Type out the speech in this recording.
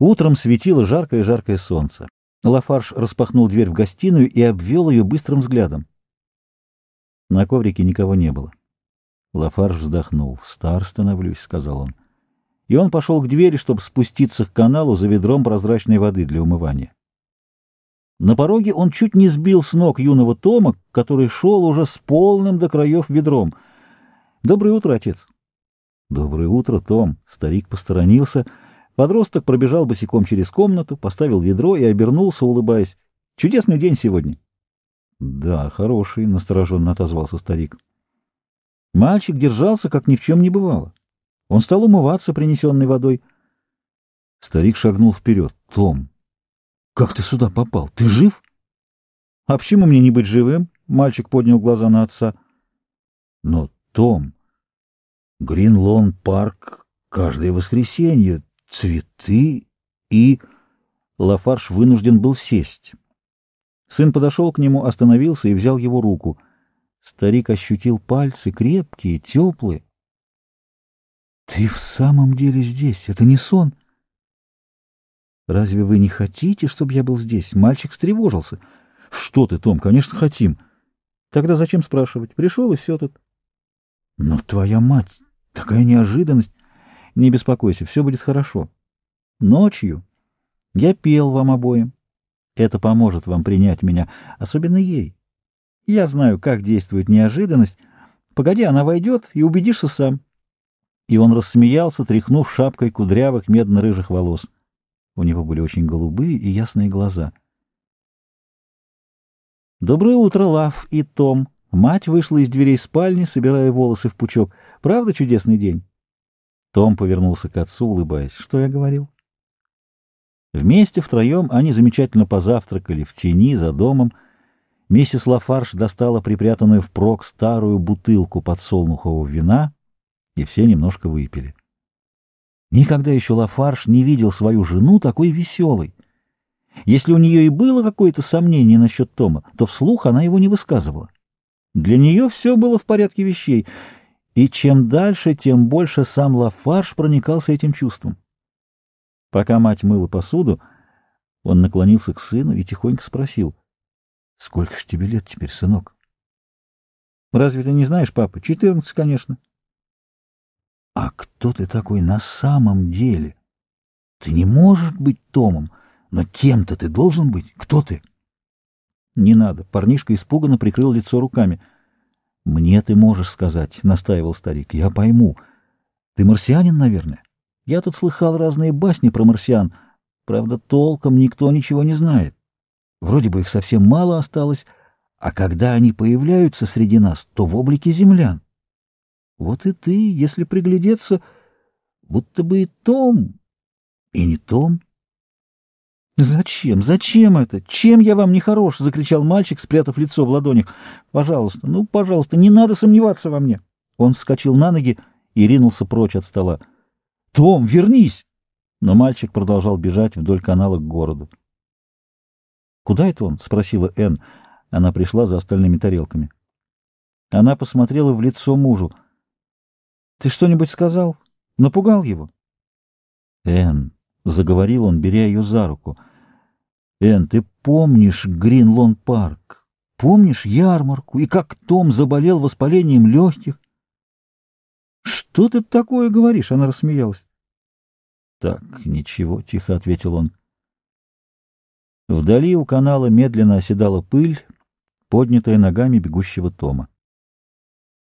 Утром светило жаркое-жаркое солнце. Лафарш распахнул дверь в гостиную и обвел ее быстрым взглядом. На коврике никого не было. Лафарш вздохнул. «Стар становлюсь», — сказал он. И он пошел к двери, чтобы спуститься к каналу за ведром прозрачной воды для умывания. На пороге он чуть не сбил с ног юного Тома, который шел уже с полным до краев ведром. «Доброе утро, отец!» «Доброе утро, Том!» Старик посторонился — Подросток пробежал босиком через комнату, поставил ведро и обернулся, улыбаясь. «Чудесный день сегодня!» «Да, хороший», — настороженно отозвался старик. Мальчик держался, как ни в чем не бывало. Он стал умываться принесенной водой. Старик шагнул вперед. «Том, как ты сюда попал? Ты жив?» «А почему мне не быть живым?» — мальчик поднял глаза на отца. «Но, Том, Гринлон парк каждое воскресенье цветы и... Лафарш вынужден был сесть. Сын подошел к нему, остановился и взял его руку. Старик ощутил пальцы, крепкие, теплые. — Ты в самом деле здесь? Это не сон? — Разве вы не хотите, чтобы я был здесь? Мальчик встревожился. — Что ты, Том, конечно, хотим. Тогда зачем спрашивать? Пришел, и все тут. — Но твоя мать, такая неожиданность. Не беспокойся, все будет хорошо. Ночью я пел вам обоим. Это поможет вам принять меня, особенно ей. Я знаю, как действует неожиданность. Погоди, она войдет, и убедишься сам. И он рассмеялся, тряхнув шапкой кудрявых медно-рыжих волос. У него были очень голубые и ясные глаза. «Доброе утро, Лав и Том!» Мать вышла из дверей спальни, собирая волосы в пучок. «Правда чудесный день?» Том повернулся к отцу, улыбаясь. «Что я говорил?» Вместе втроем они замечательно позавтракали в тени за домом. Миссис Лафарш достала припрятанную впрок старую бутылку подсолнухового вина, и все немножко выпили. Никогда еще Лафарш не видел свою жену такой веселой. Если у нее и было какое-то сомнение насчет Тома, то вслух она его не высказывала. Для нее все было в порядке вещей — и чем дальше, тем больше сам Лафарш проникался этим чувством. Пока мать мыла посуду, он наклонился к сыну и тихонько спросил, «Сколько ж тебе лет теперь, сынок?» «Разве ты не знаешь, папа? Четырнадцать, конечно». «А кто ты такой на самом деле? Ты не можешь быть Томом, но кем-то ты должен быть. Кто ты?» «Не надо». Парнишка испуганно прикрыл лицо руками — «Мне ты можешь сказать», — настаивал старик. «Я пойму. Ты марсианин, наверное? Я тут слыхал разные басни про марсиан. Правда, толком никто ничего не знает. Вроде бы их совсем мало осталось, а когда они появляются среди нас, то в облике землян. Вот и ты, если приглядеться, будто бы и Том, и не Том». «Зачем? Зачем это? Чем я вам не хорош?» — закричал мальчик, спрятав лицо в ладонях. «Пожалуйста, ну, пожалуйста, не надо сомневаться во мне!» Он вскочил на ноги и ринулся прочь от стола. «Том, вернись!» Но мальчик продолжал бежать вдоль канала к городу. «Куда это он?» — спросила Энн. Она пришла за остальными тарелками. Она посмотрела в лицо мужу. «Ты что-нибудь сказал? Напугал его?» «Энн», — заговорил он, беря ее за руку, — Эн, ты помнишь Гринлон парк? Помнишь ярмарку? И как Том заболел воспалением легких? Что ты такое говоришь? Она рассмеялась. Так, ничего, тихо ответил он. Вдали у канала медленно оседала пыль, поднятая ногами бегущего Тома.